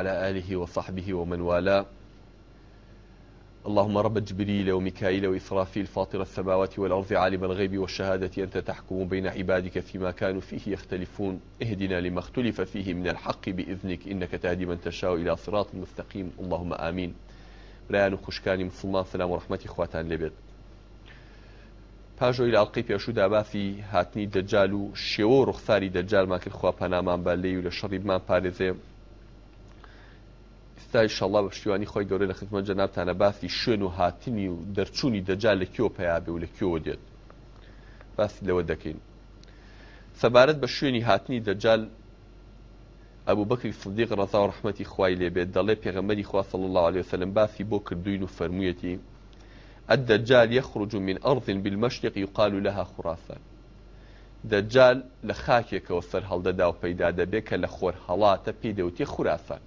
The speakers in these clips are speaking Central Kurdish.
على آله وصحبه ومن والاه اللهم رب جبريل وميكائيل وإسرافيل فاطر السماوات والأرض عالم الغيب والشهادة أنت تحكم بين عبادك فيما كانوا فيه يختلفون اهدنا لما اختلف فيه من الحق بإذنك إنك تهدي من تشاء إلى صراط مستقيم اللهم آمين برایان و مسلمان سلام و رحمەتی خواتان لێبێت پاژۆی لاڵقی پێشودا باسی هاتنی دجال و شێوە و دجال دەجالمان کرد خوا پەنامان بە لێ و ئێستا شەڵا بە شتیوانی خۆی گەورە لە خزمەت جەنابتانە باسی شوێن و هاتنی و دەرچوونی دەجا لە کیۆ پیابێ و لە کیۆ دێت باسی لەوە دەکەین سەبارەت بە شوێنی هاتنی دەجال ئەبوو بەکری سندیق ڕزا و ڕحمەتی خوای لێبێت دەڵێ پێغەمەری خواصل الله عليه وسلم باسی بۆ کردوین و فەرموویەتی الدجال يخرج من أرض بالمشرق يقال لها خراسان دجال لە خاکێکەوە سەر هەڵدەدا و پەیدا دەبێت کە لە خۆر هەڵاتە پێدەوتی خوراسان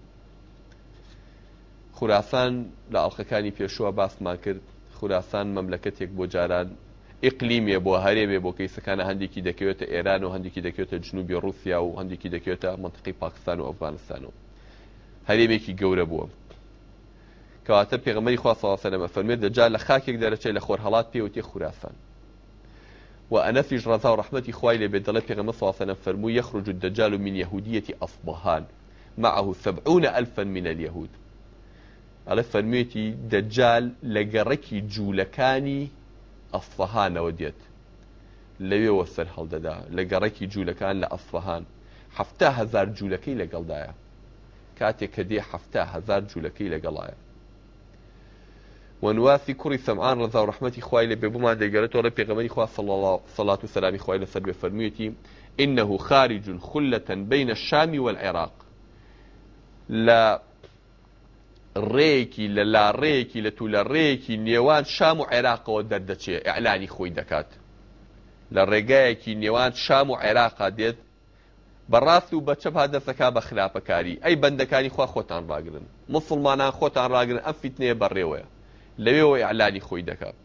خوراسان لە ئەڵخەکانی پێشووە باسمان کرد خوراسان مەملەکەتێک بۆ جاران ئقلیمێ بۆ هەرێبێ بۆ کەیسەکانە هەندێکی دەکەوێتە ئێران و هەندێکی دەکەوێتە جنوبی رووسیا و هەندێکی دەکەوێتە منطقی پاکستان و ئەفغانستان و هەرێمێکی گەورە بووە کەواتە پێغمەی خواسەڵاسە لەمە فەرمێت دەجا لە خاکێک دەرەچێت لە خۆرهڵات پێوتی خوراسان و أنفج رضا ورحمة خوي لبدل في غمص وصنا فرمو يخرج الدجال من يهودية أصبهان معه سبعون ألفا من اليهود ئەلە فەرمێتی دەجال لە گەڕەکی جوولەکانی ئەفەهانەوە دێت لەوێەوە سەر هەڵدەدا لە گەڕەکی جوولەکان لە ئەفەهان هزار جوولەکەی لەگەڵدایە کاتێک کە دێ هزار جوولەکەی لەگەڵایە ونواسی کوڕی سەمعان ڕزا و ڕحمەتی خوای لە بێبوومان دەگەرێتەوە لە پێغەمەری خوا سەڵات و سەلامی خوای لەسەر بێ فەرموویەتی إنه خارج خلة بين الشام والعراق لا ڕێکی لە لاڕێکی لە تو لە ڕێکی نێوان شام و عێراقەوە دەردەچێت ئەعلانی خۆی دەکات لە ڕێگایەکی نێوان شام و عێراقا دێت بەڕاست و بەچەپ دەسەکە بە خراپەکاری ئەی بەندەکانی خوا خۆتان ڕاگرن مسلمانان خۆتان ڕاگرن ئەم فیتنەیە بەڕێوەیە لەوێەوە ئەعلانی خۆی دەکات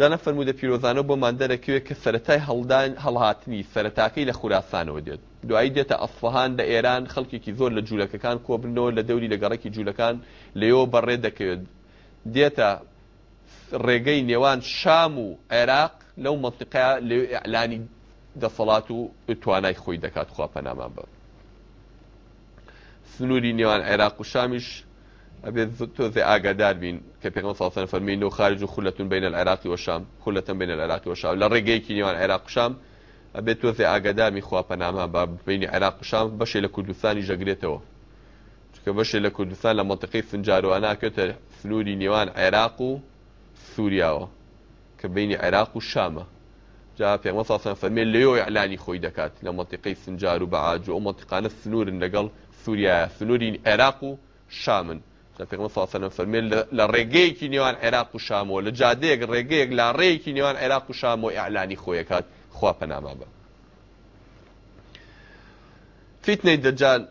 جانە فەرموودە پیرۆزانەوە بۆ مادەرەکوێ کە سەتای هەڵدان هەڵهاتنی سەرەتاکەی لە خوراستانەوە دێت دوایی دێتە ئەسفهان لە ئێران خەڵکیێکی زۆر لە جوولەکەکان کۆبنەوە لە دەوری لەگەڕێکی جوولەکان لەوە بەڕێ دەکەوێت دێتە ڕێگەی نێوان شام و عێراق لەو منطقە لە ئەلانی دەسەڵات و توانای خۆی دەکات خواپەنامان بە سنووری نێوان عێراق و شامیش ئەبێت تۆ زێ ئاگادار بین کە پێغم ساسەن فەرمین و خارج و خولەتون بینە العراقی وەشام خولەتەن بینە العراقی وەشام لە ڕێگەیەکی نێوان عێراق شام ئەبێت تۆ زێ ئاگادامی خواپەنامە با بینی عێراق شام بەشێ لە کوردستانی ژەگرێتەوە چکە بەشێ لە کوردستان لە منطقی سنجاروانناکەوتە سنووری نێوان عێراق و سووریاوە کە بینی عێراق و شامە جا پێمە ساسەن فەرمێن لێۆ ئەلانی خۆی دەکات لە منطقی سنجار و بەعاج و ئەو منطقانە سنوورن لەگەڵ سووریا سنووری عێراق و شامن لە پێ ساسەنە فەرمێن لە ڕێگەیەکی نێوان عێراق و شامەوە لە جادەیەک ڕێگەیەک لا ڕێیەکی نێوان عێراق و شامۆ ئەعلانی خۆیەکات خوا پەناما بە فیتنەی دەجال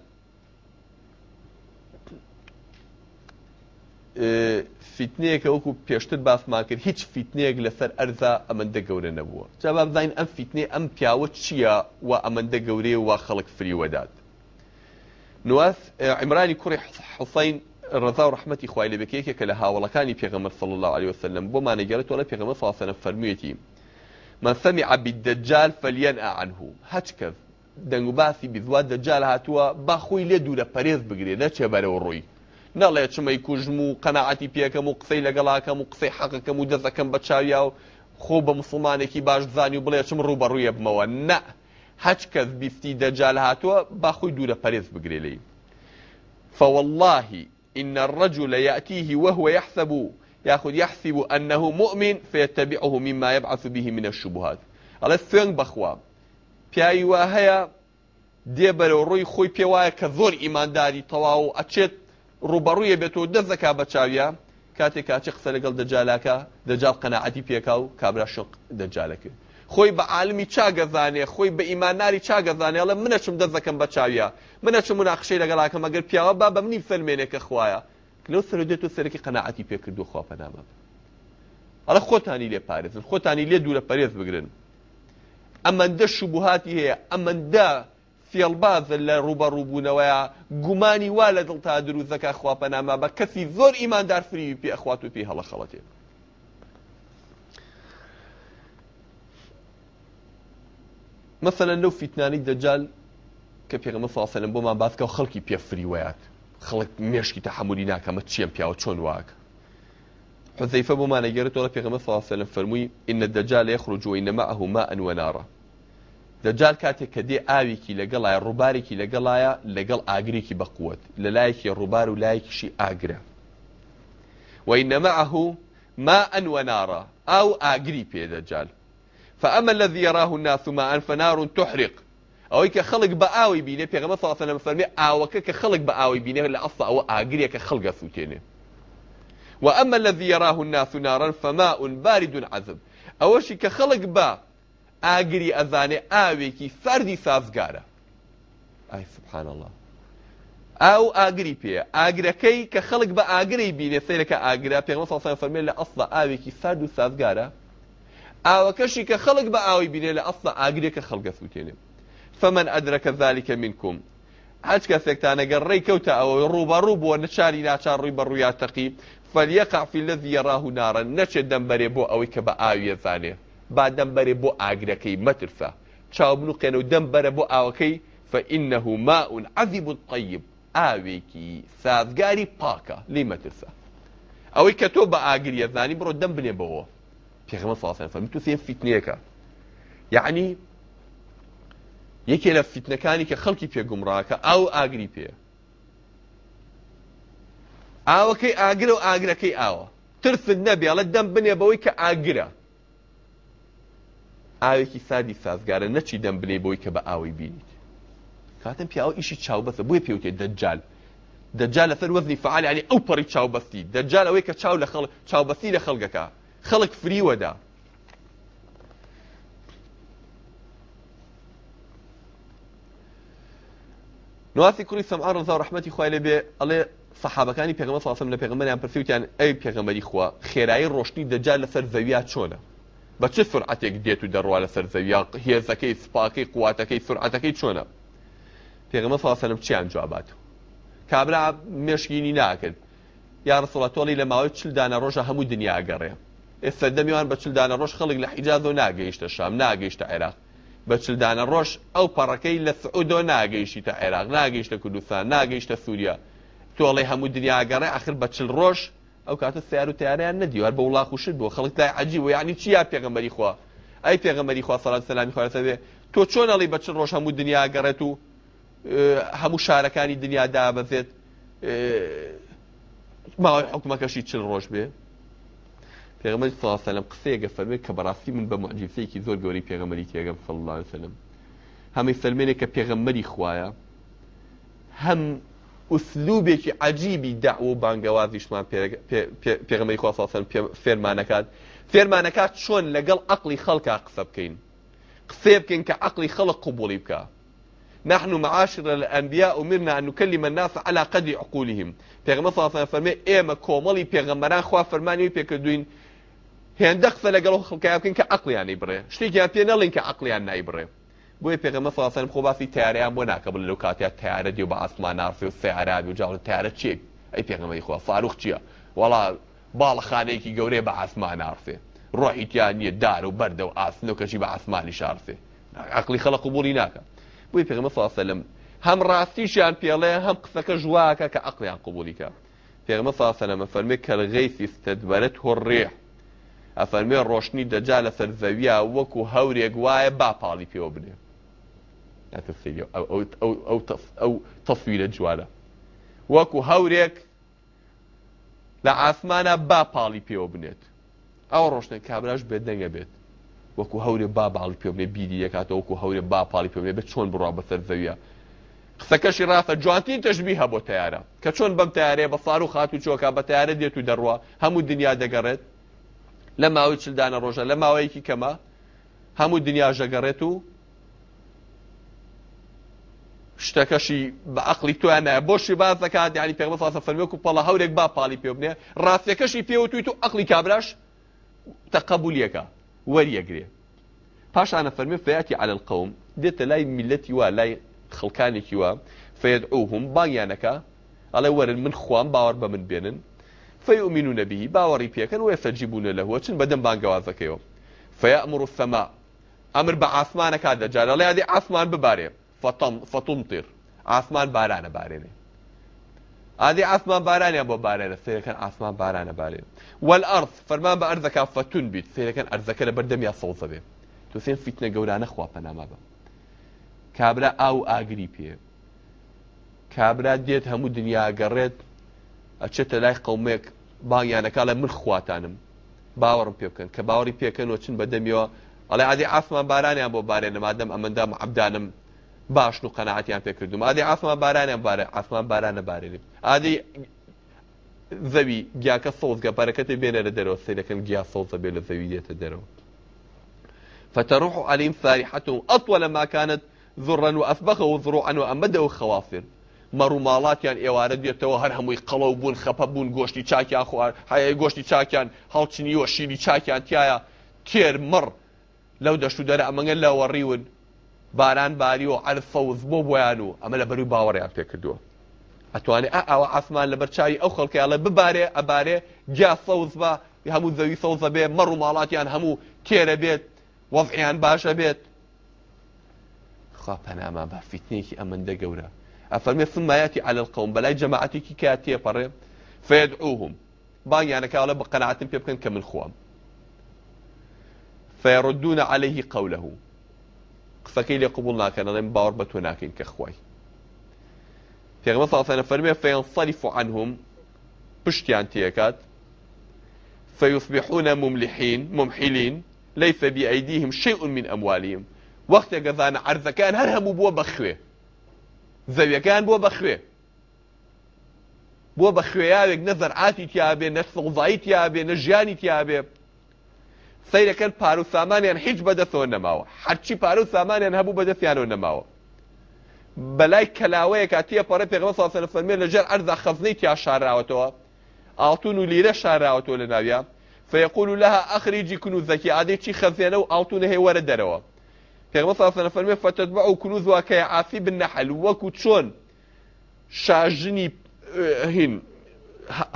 فیتنەیەکە وەکو پێشتر باسمان کرد هیچ فیتنەیەک لەسەر ئەرزا ئەمەندە گەورە نەبووە جا بزانین ئەم فیتنێ ئەم پیاوە چییە و ئەمەندە گەورەیە و خەڵک فریوەدات نواز عمرانی کوڕی حوسین ڕضا و ڕحمەتی خوای لەبێک یەکێکە لە هاوڵەکانی پێغەمە صلی الله عليه وسلم بۆ مانەگەرێتەوە لە پێغەمە ساسەنە فەرموویەتی من سمع بالدجال فلينأ عنه هەچکە دەنگ و باسی بزوا دەجال هاتووە با خۆی لێ دوورە پەرێز بگرێ نەچێ بەرەوە ڕووی نەڵێ چمەی کوژم و قەنەعەتی پێکەم و قسەی لەگەڵاکەم و قسەی حەقەکەم و دەستەکەم بە چاویا و خۆ بە مسلمانێکی باش زانی و بڵێ چم ڕوبەڕوویە بمەوە نە هەچ کەس بیستی دەجال هاتووە با خۆی دوورە پەرێز بگرێ لی فەوەڵلهی إن الرجل يأتيه وهو يحسب يأخذ يحسب أنه مؤمن فيتبعه مما يبعث به من الشبهات على الثاني بخوا پیاوا هيا دێ بەرەو خوي خۆی پێوایە إيمان داري طواو تەواو و ئەچێت دزكا بێتەوە دەزەکا بە چاویە کاتێک کاچە قسە لەگەڵ دەجالاکە دەجال شق دەجالەکرد خۆی بە عالمی چاگەزانێ خۆی بە ئیماناری چاگەزانێ ئەڵە منەچم دەزەکەم بە چاویە منەچم مناخشەی لەگەڵاکەم ئەگەر پیاوە با بە منی فەرمێنێکە خویە لەو سەر دێت و سەرکی قەنەعەتی پێکردو خوا پەنامە ئەڵە خۆتانی لێ پارێزن خۆتانی لێ دوورە پەرێز بگرن ئەمەندە شوبهاتی هەیە ئەمەندە فێڵبازە لە ڕوبەڕووبوونەوەیە گومانی وا لە دڵ تا دروزەکە خواپەنامە بە کەسی زۆر ئیماندار فری پێ ئەخوات و پێ هەڵە خەڵەتێت مثلا لو فتناني دجال كبيغمبر صلى الله عليه وسلم بما باثك وخلقي بيفري وياك خلق مشكي تحملي ناك ما تشيم بيا وتشون واك حذيفه بما نجرت ولا بيغمبر صلى الله عليه وسلم فرمي ان الدجال يخرج وان معه ماء ونارا دجال كاتك كدي آويكي لقلايا رباريكي لقلايا لقل آقريكي بقوة للايكي ربار ولايكي شي آقرة وإن معه ماء ونارا أو آقري بي دجال فاما الذي يراه الناس ماء فنار تحرق أو يك خلق بآوي ئاوی في غمصة ساسەە فەرمێ ئاوەکە کە خلق بآوي ئاوی بینێ لە ئەستا ئەوە ئاگرێک کە وأما الذي يراه الناس نارا فماء بارد عذب ئەوەشی خلق با بە ئاگری آوي كي سەردی سازگارە أي سبحان الله ئاو ئاگری پێ ئاگرەکەی کە خەڵک بە ئاگرەی بینێ سیرەکە ئاگرا پێغمە ساسەە فەرمێ لە ئەستا ئاوێکی سرد و سازگارە ئاوەکەشی کە خەڵک بە ئاوی بینێ لە ئەفڵە ئاگرێکە خەڵگە فوتێنێ فەمەەن ئەدرەکە ذلكکە منکم هەچ کەسێکتانەگە ڕێی کەوتە ئەوەی ڕووبەڕوو بووە نەچاری ناچار ڕووی بە ڕوویا تەقی فەلیەقافی لە دیێڕاه و نارە نەچێت دەمبەرێ بۆ ئەوەی کە بە ئاویە زانێ با دەمبەرێ بۆ ئاگرەکەی مەترسە چاوبن و قێنە و دەمبەرە بۆ ئاوەکەی فەئینەه ماون عەزیب و قەیب ئاوێکی سازگاری پاکە لی مەترسە ئەوەی کە تۆ بە ئاگریەزانی بڕۆ دەم بنێ بەوە peygamber sallallahu alaihi wasallam to sai fitne ka yani yake la fitnakani ka أو pe gumraka aw agri pe awa kai agira wa agira kai ترسل نبي على الدم بني بويك آقرة آوي كي سادي سازگارة نچي دم بني بويك بآوي بينيت كاتم بياو إشي چاو بس بوي بيوتي دجال دجال أثر وزني فعال يعني أو بري چاو بسي دجال أويك چاو لخلق چاو بسي لخلقك خەڵک فریوەدا نواسی کوری سەمعان ڕزا و ڕحمەتی خوای لێ بێ ئەڵێ سەحابەکانی پێغمە ساسم لە پێغمەریان پرسیوتیان ئەی پێغەمەری خوا خێرایی ڕۆشنی دەجار لەسەر زەویا چۆنە بە چه سرعتێک دێت و دەڕوا لەسەر زەویا هێزەکەی سپاکەی قواتەکەی سرعەتەکەی چۆنە پێغمە ساسەنم چیان جوابات کابرا مێشگینی ناکرد یان ڕسڵەتۆڵی لە ماوەی چل دانە ڕۆژە هەموو دنیا گەڕێ ئێستا دەمیوان بە چلدانە ڕۆژ خەڵک لە حیجاز و ناگەیشتە شام ناگەیشتە عێراق بە چلدانە ڕۆژ ئەو پەڕەکەی لە سعودۆ ناگەیشتی تا عێراق ناگەیشتە کوردستان ناگەیشتە سووریا تۆڵی هەموو دنیاگەڕێ آخر بە چل ڕۆژ ئەو کاتە سیار و تیاریان نەدیوار بە وڵاخ وشت بۆ خەڵک لای عجی و یعنی چیا پێغەمەری خوا ئەی پێغەمەری خوا سەلام سەلامی خوارەسە بێ تۆ چۆن ئەڵی بە چل ڕۆژ هەموو دنیا گەڕێت و هەموو شارەکانی دنیا دابەزێت ماوەی حکومەکەشی چل ڕۆژ بێ پێغمەری ساسەلم قسەیەگە فەرمێ کە بەڕاستی من بە معجزەیەکی زۆر گەوری پێغەمەری تێگەم فله سلم هەمی فەرمێنێک کە پێغەمەری خویە هەم ئوسلوبێکی عجیبی داوە بانگەوازیشمان پێغمەی خواسەن فێرمانەکات فێرمانەکات چۆن لەگەڵ عقلی خەڵکا قسە بکەین قسێ بکەین کە عقلی خەڵق قوبولی بکە نحن معاشر الأنبياء أمرنا أن نكلم الناس على قدر عقولهم پیغمبر صلى الله عليه وسلم فرمي ايما كوملي پیغمبران خوا فرماني بيكدوين هێندەقسە لەگەڵ خڵکای بکەن کە عقلیان نیبڕێ شتێکیان پێ نەڵین کە عقلیان نایبڕێ بۆی پێغەمە ساسن خۆ باسی تیاریان بۆ ناکە بڵ لەو کاتیا تیارە دی و بە ئاسمان نارسی و سیعرابی و جاڵ تیارە چێک ئەی پێغەمەی خۆ فاروخ چییە وڵا باڵەخانەیەکی گەورەی بە ئاسمان نارسێ ڕۆحیتیان نیە دار و بەردە و ئاسنەوکەشی بە ئاسمانی شارسێ عقلی خەڵق و بولی ناکە بۆی پێغمە ساسەلم هەم ڕاستیشیان پێڵێ هەم قسەکە ژواکە کە عقلیان قوبولیکە پێغمە ساسەلەمە فەرمی ئەفەرمێ ڕۆشنی دەجا لە سەرزەویە وەکو هەورێک وایە باپاڵی پێوە بنێ ئەو تەفویرە جوارە وەکو هەورێک لە ئاسمانە باپاڵی پێوە بنێت ئەو ڕۆشنێک کابراش بێدەنگە بێت وەکو هەورێ باپاڵی پێ بێ بیری یەکاتەوە وەکو هەورێ باپاڵی پێ بێ بە چۆن بڕا بە سەرزەویە قسەکەشی ڕاستە جوانتی تەشببی هەبۆ تیارە کە چۆن بەم تیارەیە بە فار و خات و چۆکا بە تیارە دێت و دەڕوە هەموو دنیا دەگەڕێت لە ماوەی چلدانە ڕۆژە لە ماوەیەکی کەمە هەموو دنیا ژەگەڕێت و شتەکەشی بە عقلی توانە بۆشی باز دەکات یانی پێ ساسە فەرمێک و پەڵە هەورێک با پاڵی پێ بنێ ڕاستەکەشی پێوتوی تو عقلی کابراش تەقبولیەکە وەریەگرێ پاشانە فەرمێ فەیاتی على القوم دێتە لای میلەتی وا لای خەڵکانێکی وە فێدعوهم بانگیانەکە ئەڵێ وەرن من خوام باوەڕ بە من بێنن فيؤمنون به باوري بيكن ويستجيبون له وشن بدن بانقوازكيو فيأمر السماء أمر بعثمان كذا جال الله يدي عثمان بباري فطم فتمطر عثمان باران بارين هذه عثمان باران يا ابو باران كان عثمان باران بارين والارض فرمان بارضك فتنبت كان ارضك لبردم يا صوت به تسين فتنه جورانه خوا بنما نعم با كابرا او اغريبي كابرا ديت هم دنيا قرت اچته قومك باگیانەکە لە من خواتانم باوەڕم پێ بکەن کە باوەڕی پێکەن و چن بەدەمیەوە ئەڵێ عادی ئافمان بارانیان بۆ بارێنە مادەم ئەمەدا عبدانم باش و قەنەعاتیان پێکردوم عادی ئافمان بارانیان بارە ئافمان بارانە بارێنیم عادی زەوی گیاکە سۆزگە پەرەکەتی بێنەرە دەرەوە سیرەکەم گیا سۆزە بێ لە زەوی دێتە دەرەوە فتروح عليهم صارحتهم أطول ما كانت ذرا وأفبخه ذروعا وأمده خوافر مەڕووماڵاتیان ئێوارە دێتەوە هەر هەمووی قەڵەو بوون خەپە بوون گۆشتی چاکیان خوار هەیە گۆشتی چاکیان هەڵچنیوە شیری چاکیان تایە تێر مڕ لەو دەشت و دەرە ئەمەگە لەوەڕیون باران باریەوە ئەلفەوز بۆ بۆیان و ئەمە لە بەروی باوەڕیان پێکردووە ئەتوانێت ئەوە ئاسمان لە بەرچوی ئەو خەڵکیاڵە ببارێ ئەبارێ گیا سەوز بە هەموو زەوی سەوزە بێ مەڕ و ماڵاتیان هەموو تێرە بێت وەفعیان باشە بێت خوا پەناما بە فیتنێکی ئەمەندە گەورە افرمي ثم ياتي على القوم بلاي جماعتك کا تێپەڕێ فيدعوهم بان يعني قەنعاتم پێ بکەن كم من فيردون عليه قوله فكيل يقبلنا كان لم باربت هناك كخوي في ناکەین کە خوای فينصرف عنهم فەرمێ عن يعني تيكات فيصبحون مملحين ممحلين ليس بأيديهم شيء من أموالهم وقت يقضان عرض كان هل هم بوا بخوه زەویەکان بۆ بەخوێ بۆ بە خوێیاوێک نە زەرعاتی تیاابێ نە سڵزایی تیاابێ نە ژیانی تیاابێ سیرەکەن پار و سامانیان هیچ بەدەستەوە نەماوە هەرچی پار و سامانیان هەبوو بەدەستیانەوە نەماوە بەلای کەلاوەیە کاتیە پەڕە پێغمە ساسەر فەرمێ لەژێر ئەرزا خەزنەی تیا شاراوەتەوە ئاڵتون و لیرە شاراوەتەوە لە ناویە فەیەقول لەها ئەخریجی کون و زەکی عادێکی خەزیێنە و ئاڵتونە هێوەرە دەرەوە پێمەساسەنە فەرمێ فەتت بە ئەو کلوز واکەی عافی بن نەحل وەکو چۆن شاژنی هین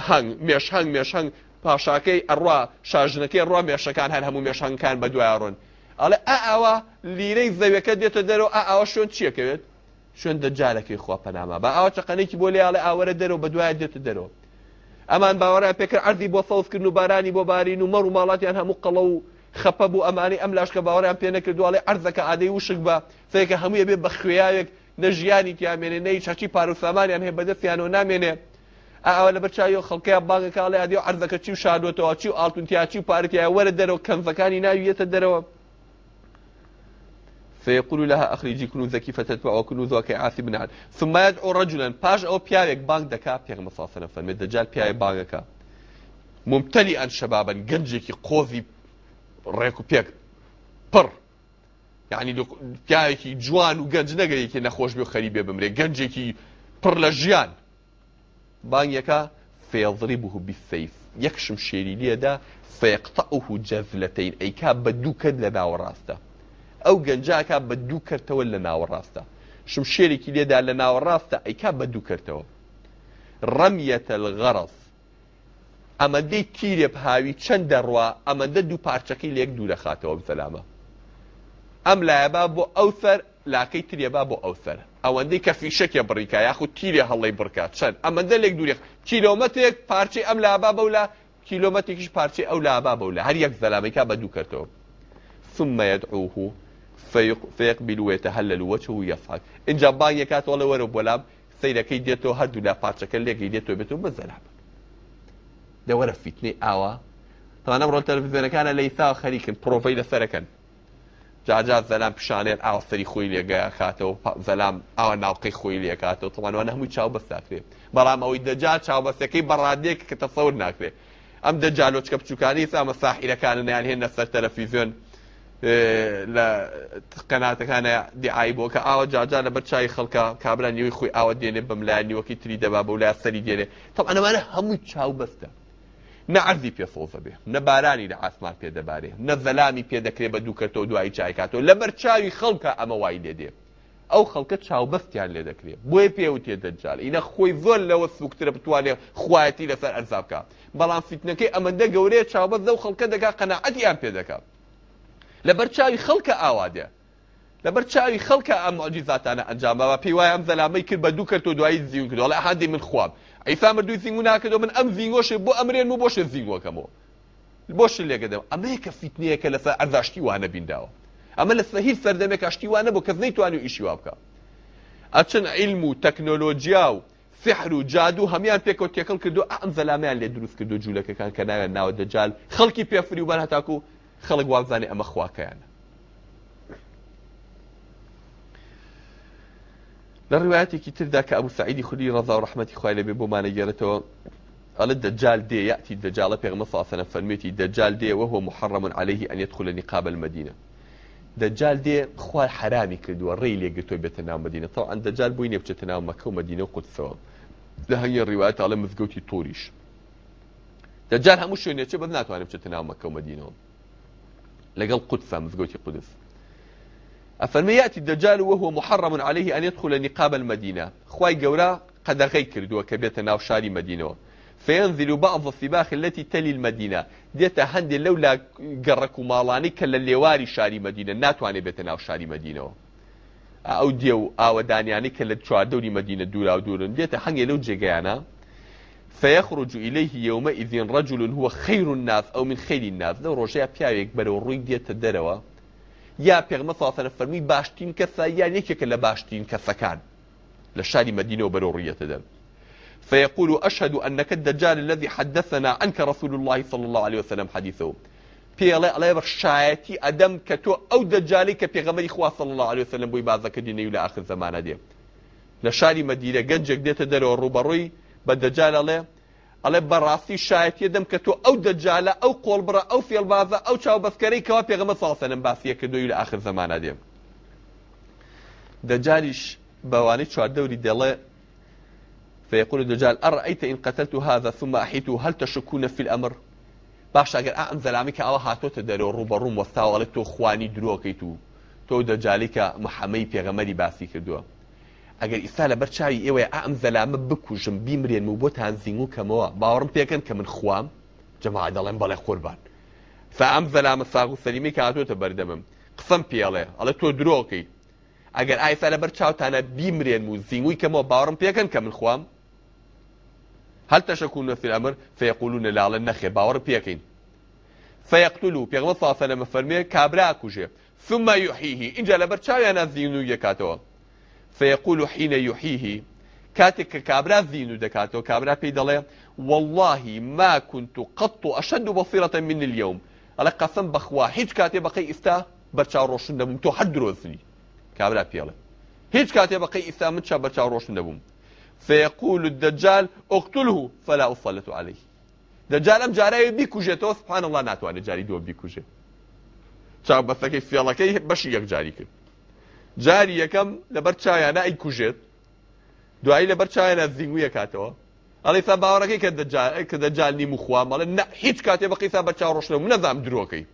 هەنگ مێشهنگ مێشهنگ پاشاکەی ئەڕوا شاژنەکەی ڕوا مێشەکان هەر هەموو مێشهنگکان بە دوایڕۆن ئەڵێ ئەوا لیرەی زەویەکە دێتە دەرەوە ئەوا شوێن چیەکەوێت شوێن دەجارەکەی خواپەنامە بە ئەوە چقەنێکی بۆ لێڵێ ئاوەرە دەرەوە بە دوایە دێتە دەرەوە ئەمان باوەڕای پێکە ئەردی بۆ فەوزکردن و بارانی بۆ بارین و مەڕ و ماڵاتیان هەموو قەڵە و خەپە بوو ئەمانی ئەم لاشکە باوەڕیان پێ نەکردوواڵێ ئەردەکە ئادەی وشک بە فێکە هەموویە بێ بە خوێیاوێک نەژیانی تیامێنێ نەی چاچی پاروسامانیان هەیە بەدەستیانەوە نامێنێ ئەوە لە بەرچوی خەڵکەیە باگەکڵێ ئادی و ئەردەکە چی و شادوێتەوە چی و ئاڵتونتیاچی و پارکیای وەرە دەرەوە کەمزەکانی ناویەتە دەرەوە فيقول لها أخرجي كنوزك فتتبع كنوزك عاثي بنعد ثم يدعو رجلا باش أو بيارك بانك دكا بيغ مصاصنا فالمدجال بياري بانكا ممتلئا شبابا قنجك قوذي ڕێک و پێک پڕ یعنی پیاەکی جوان و گەنج نەگەیەکی نەخۆش بێ خەریبێ بمرێ گەنجێکی پڕ لە ژیان بانگەکە فێڵری بوو بیسەیف یەکشم شێری لێدا فێقتەه جەزلەتین ئەیکا بە دوو کرد لە ناوەڕاستە ئەو گەنجاکە بە دوو کردەوە لە ناوەڕاستە شم شێرێکی لێدا لە ناوەڕاستە ئەیکا بە دوو کردەوە ڕەمیەتە الغەڕس ئەمەدەی تیرێ پاوی چەند دەڕوا ئەمەدە دوو پارچەکەی لێک دوورە خاتەوە بسەلامە ئەم لایەبا بۆ ئەوسەر لاکەی ترێبا بۆ ئەوسەر ئەوەندەی کە فیشکێ بڕیکا یاخود تیرێ هەڵی بڕکات چەند ئەمەدە لێک دوورێ کیلۆمەتێک پارچی ئەم لابا بەولا کیلۆمەتێکیش پارچی ئەو لابا بەولا هەر یەک زەلامێکا بە دوو کردەوە ثم يدعوه فيقبل ويتهلل وجهه يضحك انجا بان يكات ولا ورب ولا سيدك يديتو هدو لا باتشك اللي يديتو بتو بزلام دەوەرە فیتنی ئاوە تەوانە ڕۆل تەلەڤیزیۆنەکانە لەیسا خەریکن پرۆفەی لەسەرەکەن جاجات زەلام پیشانێن ئاوسری خۆی لێگەیە کاتەوە زەلام ئەوە ناوقی خۆی لێکاتەوە تەوانوانە هەموو چاو بەستاکرێت بەڵام ئەوەی دەجا چاوبەستەکەی بەڕادێک کە تەسەور ناکرێت ئەم دەجالۆچکە بچووکانی سامە ساحیرەکانە نیان هێن لە سەر تەلەفیزیۆن لە قەناتەکانە دیعای بۆ کە ئاوە جاجا لە بەر چای خەڵکە کابرا نیوی خۆی ئاوە دێنێ بەملایانی وەکی تری دەبا بە ولا سەری دێنێ تەوانەوانە هەموو چاو بەستە نە عەرزی پێسۆزە بێ نە بارانی لە ئاسمان پێدەبارێ نە زەلامی پێدەکرێ بە دوو کەتەوە دوایی چایکاتەوە لە بەرچاوی خەڵکە ئەمە وای لێدێ ئەو خەڵکە چاوبەستیان لێ دەکرێت بۆیە پێ و تێدەجار ئینە خۆی زۆر لەوە سوکترە بتوانێ خوایەتی لەسەر ئەرزابکە بەڵام فیتنەکەی ئەمەندە گەورەیە چاوبەست لەو خەڵکە دەگا قەنەعەتیان پێ دەکات لە بەرچاوی خەڵکە ئاوادێ لە بەرچاوی خەڵکە ئەم عجیزاتانە ئەنجامەوە پێی وایە ئەم زەلامەی کرد بە دوو کەوە دوایی زیون کردەوە لە هەندی من خواب ئەیسا مردووی زیینگو ناکردەوە من ئەم زیینگۆشێ بۆ ئەمرێن و بۆشێ زیینگۆکەمەوە بۆش لێگەدەم ئەمەیە کە فیتنەیەکە لە ئەرداشتی وانە بینداوە ئەمە لە هیچ سەردەمێک کاشتیوانە بۆ کەس نەیتوانانی ئیشیوا بکە ئەچن عیلم و تەکنۆلۆجییا و سحر و جادو هەمان پێکەوە تێکەڵ کردو ئەم زەلامیان لێ دروست کردو جوولەکەکان کە ناوێت ناوە دەجال خەڵکی پێفری و بەر هەتاکو خەڵک وازانانی ئەمە خواکەیانە لە كتير ذاك أبو سعيد سعیدی رضا ورحمة و ڕحمەتی خوای لەبێ بۆ مانەگەێرێتەوە ئەلە دەجال دێ یاتی دەجاڵە پێغمە ساسەنە فەرمێتی دەجال دێ وەهۆ محڕمون عليهەیهی ئەنێت خولەنی قابل مدینە دەجال دێ خوای حرامی کردووە ڕێی لێگرتۆی بێتە ناو مدینە تا ئەن دەجال بووی نێبچێتە ناو مەکە و مدینە و قوتسەوە لە هەنگی ڕیواەت ئاڵە مزگەوتی تۆریش دەجار هەموو شوێنێکێ بەد ناتوانێت بچێتە ئەفەرمە يأتي الدجال وهو محرم عليه أن يدخل نقاب المدينة خواي گەورە قد غيكر دوا بێتە ناو شاری فينزل بعض الثباخ التي تلي المدينة ديتا هندي لولا قرك مالاني كلا لواري شاري مدينة ناتواني بيتنا شاري مدينة او ديو او دانياني كلا تشوار دوري مدينة دورا ودورن ديتا هنجي لو جيغانا فيخرج إليه يومئذ رجل هو خير الناس أو من خير الناس لو رجع بياويك بلو رويك ديتا دروا یا پێغمە فرمی باشتین کسا کەسە یان کلا باشتین کسا کان لشاری مدینه و بەرەوڕیەتە دەن فيقول أشهد أنك الدجال الذي حدثنا عنك رسول الله صلى الله عليه وسلم حديثه پێڵێ ئەڵێبەر شایەتی أدم كتو أو دجالي دەجالی غمري پێغەمەری صلى الله عليه وسلم بۆی بازەکردی نەوی لە آخر زمانه دي لشاري مدينة مەدیرە گەنجێک دێتە دەرەوە بدجال الله ئەڵێ بەڕاستی شایەتە دەم کە تۆ ئەو دەجالە ئەو قۆڵبرە ئەو فێڵبازە ئەو چاوبەفکەرەی کەوا پێغمە ساسەنم باسیە کە دوی لە آخر زەمانە دێم دەجالیش بەوانەی چواردەوری دەڵێ فيقول الدجال أرأيت إن قتلت هذا ثم أحيته هل تشكون في الأمر باش اگر ئەم زەلامیکە ئەوە هاتۆتە دەرەوە ڕوبەڕوم وەستاوەڵێت تۆ خوانی درۆکەیت تو تۆ دەجالیکە محەمەی پێغەمەری باسي کردووە ئەگەر ئیسا لە بەرچاوی ئێوەیە ئەم زەلامە بکوژم بیمرێن و بۆ تانزینگ و کەمەوە باوەڕم پێکەن کە من خوام جەما دەڵێن بەڵێ قوربان سا ئەم زەلامە ساغ و سەلیمی کاتۆتە بەردەمم قسم پێڵێ ئەڵە تۆ درۆکەی ئەگەر ئایسا لە بەرچاوتانە بیمرێن و زینگوی کەمەوە باوەڕم پێکەن کە من خوام هل تشكون في الأمر فيقولون لا على النخي باور بيكين فيقتلوا بيغمصا فلما فرمي كابراكوجي ثم يحييه إن جلبت شايا نازينو يكاتوا فيقول حين يحييه كاتك كابرا ذين دكاتو كابرا بيدالي والله ما كنت قط أشد بصيرة من اليوم على قسم بخوا هيج كاتي بقي إستا برشا روشن دبوم تو حد روزني كابرا بيله هيج كاتي بقي إستا متشا برشا روشن دبوم فيقول الدجال اقتله فلا أصلت عليه دجال أم جاري بيكوجي سبحان الله ناتواني جاري دو بيكوجي چاو كيف بشي يك جاري کرد جاری یەکەم لەبەر چایانە ئەیکوژێت دوایی لەبەر چایانە زیینگوویە کاتەوە ئەڵی سا باوەڕەکەی کە دەجال نیم و خوا مەڵە نە هیچ کاتێ بە قیسا بە چاڕۆشنە و منەزام درۆکەی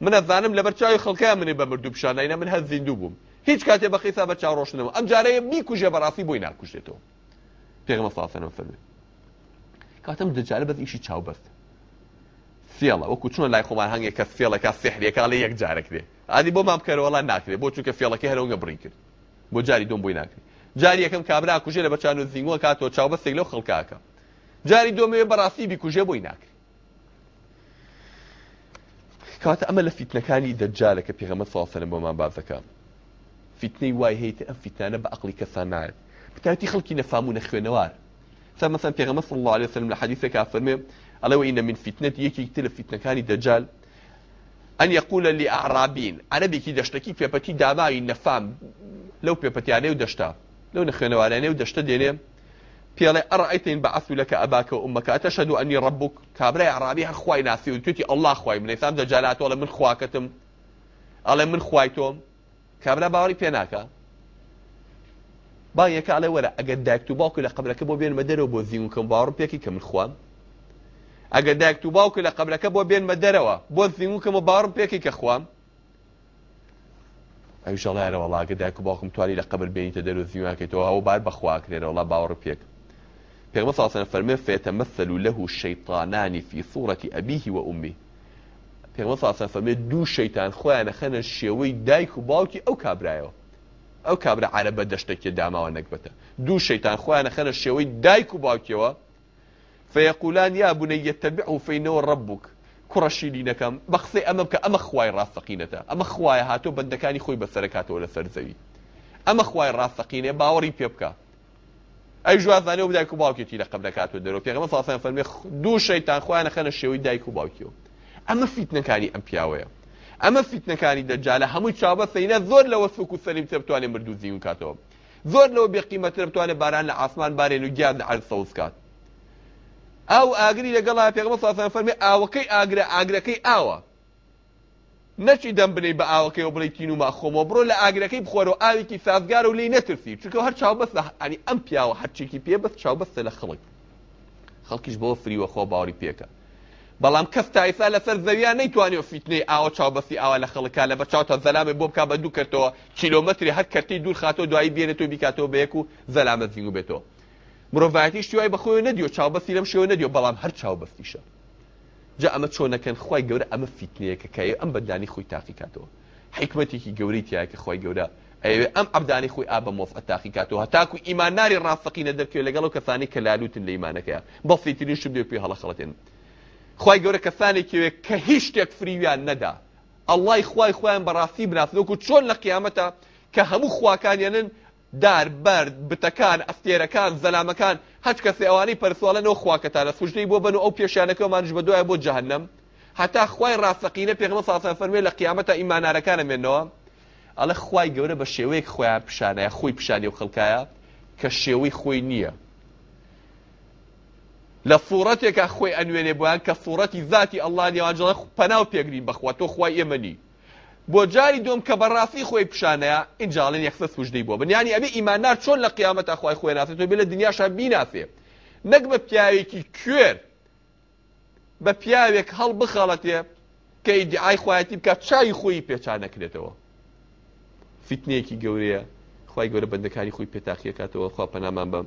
منەزانم لەبەر چاوی خەڵکە منێ بە مردوو پیششانینە من هەز زیندوو بووم هیچ کاتێ بە قیسا بە چاڕۆشنەوە ئەم جارەیە میکوژێ بەڕاستی بۆی ناکوژێتەوە پێغمە ساسەنم فەرمێ کاتم دەجارە بەز ئیشی چاوبەست سێڵە وەکو چۆن لای خۆمان هەنگێک کە سێڵەکە سحرێکا لە یەک جارەکرێ عادی بۆ مام بکەرەوە وڵان ناکرێت بۆ چونکە فێڵەکە هەرەوەگە بڕین کرد بو جاری دوم بۆی ناکرێت جاری یەکەم کابرا کوژێ لە بەچان و زینگوە کاتەوە چاوبەستێک لەو خەڵکاکە جاری دۆمەوێ بەڕاستی بیکوژێ بۆی ناکرێت کاتە ئەمە لە فیتنەکانی دەجارەکە پێغەمە ساسەرم بۆمان بازەکە فیتنەی وای هیت ئەم فیتانە بە عقلی کەسان نایێت بتاتی خەڵکی نەفامونە خوێنەوار سەمەسەن پێغەمە سڵ الله عليه وسلم لە حەدیثێکا فەرمێ ئەلەوە ئینە من فیتنەت یەکی تر لە فیتنەکانی دەجال ئەن یەقولە لی عرابین عەرەبێکی دەشتەکی پێپەتی داماوی نەفام لەو پێپەتیانەی و دەشتا لەو نەخێنەوانانێ و دەشتە دێنێ پێڵێ ئەڕئیتین بە ئەسو لەکە ئەباکە ئومەکاتە شەد و ئەنی ڕبوک کابرای عرابی هەر خوای ناسی و توتی ئەله خوای من ئسام دەجالاتەوە لە من خواکەتم ئەڵێ من خوای تۆم کابرا باوەڕی پێ ناکە با یەکە ئەڵێ وەرە ئەگەر دایک و باوکو لە قبلەکە بۆ بێنمە دەرەوە بۆ زیونکەم باوەڕ پێکی کە من خوام ئەگەر دایک و باوکە لە قبلەکە بۆ بێنمە دەرەوە بۆ زیموکەمە باڕم پێکی کە خوام ئەوژەڵایرەوە ڵاگە دایک و باوکم توانی لە قبل بینیتە دەر و زیواکەیتەوە ئەو بار بەخواکرێنەوە باوەڕ پێک پێمە ساسەن فەرمێ فێتەمەسەل و لەه و شەیتانانی فی سوورەتی ئەبیهی و ئومی پێمە ساسە فەرمێ دوو شەیتان خۆیانە خەنە شێوەی دایک و باوکی ئەو کابرایەوە ئەو کابرا عرە بە دەشتێکی داماوە نەکبەتە دوو شەیتان خۆیانە خەنە شێوەی دایک و باوکەوە فيقولان يا بني يتبعه فإنه ربك کوڕەشی دینەکەم بە قسەی ئەمە بکە ئەمە خوای ڕاستەقینەتە ئەمە خوایە هاتۆ بەندەکانی خۆی بەسەرکاتەوە لە سەرزەوی ئەمە خوای ڕاستەقینێ باوەڕی پێ بکە ئەی ژوازانەوە بدایک و باوکێتی لە قەب دەکاتەوە دەرەوە پێغمە ساسان فەرمێ دوو شەیتان خوانە خەنە شێوەی دایک و باوکیەوە ئەمە فیتنەکانی ئەم پیاوەیە ئەمە فیتنەکانی دەجالە هەمووی چابە سەینە زۆر لەوە سوک و سەلیم تێ بتوانێ مردوو زیون کاتەوە زۆر لەوە بێقیمەتر بتوانێت باران لە ئاسمان بارێن و گیان لە عەرز سەوزکات ئەو ئاگری لەگەڵا پێغمە ساسان فەرمێ ئاوەکەی ئاگرە ئاگرەکەی ئاوە نەچی دەم بنەی بە ئاوەکەی و بڵی تین و ماخۆمەوە بڕۆ لە ئاگرەکەی بخۆرەوە ئاوێکی سازگار و لی نەترسی چکە هەر چاوبەست ئەنی ئەم پیاوە هەرچێکی پێ بەست چاوبەستە لە خەڵک خەڵکیش بۆ فریوە خۆ باوری پێکە بەڵام کەس تایسا لەسەر زەویان نەیتوانێت فیتنەی ئاوە چاوبەسی ئاوا لە خەڵکا لە بە چاوتە زەلامێ بۆ بک بە دوو کردەوە کیلومتری هەر کەتی دوور خاتۆ دوایی بێنێت و بیکاتەوە بەیەک و زەلامەت زیگ و بێتەوە مرۆڤایەتیش توای بەخۆی نەدیو چاوبەستی لەم شێوە نەدیو بەڵام هەر چاوبەستیشە جا ئەمە چۆنەکەن خی گەورە ئەمە فیتنەیەکە کە ئەم بەدانی خۆی تاقیکاتەوە حکمتێکی گەوری تایەکە خی گەورە ئەوێ ئەم ئەبدانی خۆی ئا بە مۆف ئەتاقیکاتەوە هەتاکو ئیماناری ڕاستەقینە دەرکێ لەگەڵ کەسانی کە لالوتن لە ایمانەکەیە بەڵسی ترین شب پێ هەڵەخڵەتێن خی گەورە کەسانێکوێ کە هیچ شتێک فریویان نەدا ئەلای خی خۆیان بەڕاستی بناسنەوەکو چۆن لە قیامەتە کە هەموو خواکانیانن دار بەرد بتەکان ئەستێرەکان زەلامەکان هەچ کەسی ئەوانەی پەرسوالەنەوە خواکەتانە سوژدەی بۆ بن و ئەو پێشیانەکەمانش بە دوای بۆ جەهنم هەتا خوای ڕاستەقینە پێغمە ساسە فەرمێ لە قیامەتە ئیمانارەکانە مێنەوە ئەڵە خوای گەورە بە شێوەیەک خۆیان پیشانەیە خۆی پیشانی و خەڵکایە کە شێوەی خۆی نییە لە سوورەتێکە خۆی ئەنوێنێ بۆیان کە سوورەتی ذاتی ئەلانی ئاجڵە پەناو پێگرین بەخوا تۆ خوای ئێمەنی بۆ جاری دوم کە بەڕاستی خۆی پیشانەیە ئینجاڵین یەخسە سوژدەی بۆ بنیانی ئەبێ ئیماندار چۆن لە قیامەت ئەخوای خۆی ناسێت تۆ بێ لە دنیاشە بیناسێ نەک بە پیاوێکی کوێر بە پیاوێک هەڵ بخەڵەتێ کە ئیدعای خوایەتی بکە چای خۆی پێچانەکرێتەوە فیتنێکی گەورەیە خی گەورە بەندەکانی خۆی پێتاقیەکاتەوە خوا پەنامان بەم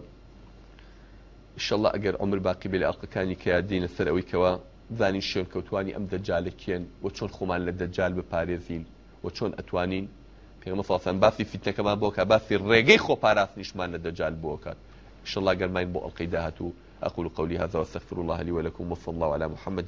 شله ئەگەر عمر باقی بێ لە ئەڵلقەکانی کە یادینە سەر ئەوەیکەوە بزانین شێرکەوتانی ئەم دەجالەکێن و چۆن خۆمان لە دەجال بپارێزین و چۆن ئەتوانین پێمەساسەن باسی فیتەکەمان بۆکە باسی ڕێگەی خۆپاراستنیشمان لە دەجال بۆکات شڵا گەرمین بۆ ئەڵلقەی داهات و أقول قولي هذا واستغفر الله لي ولكم وصلى الله على محمد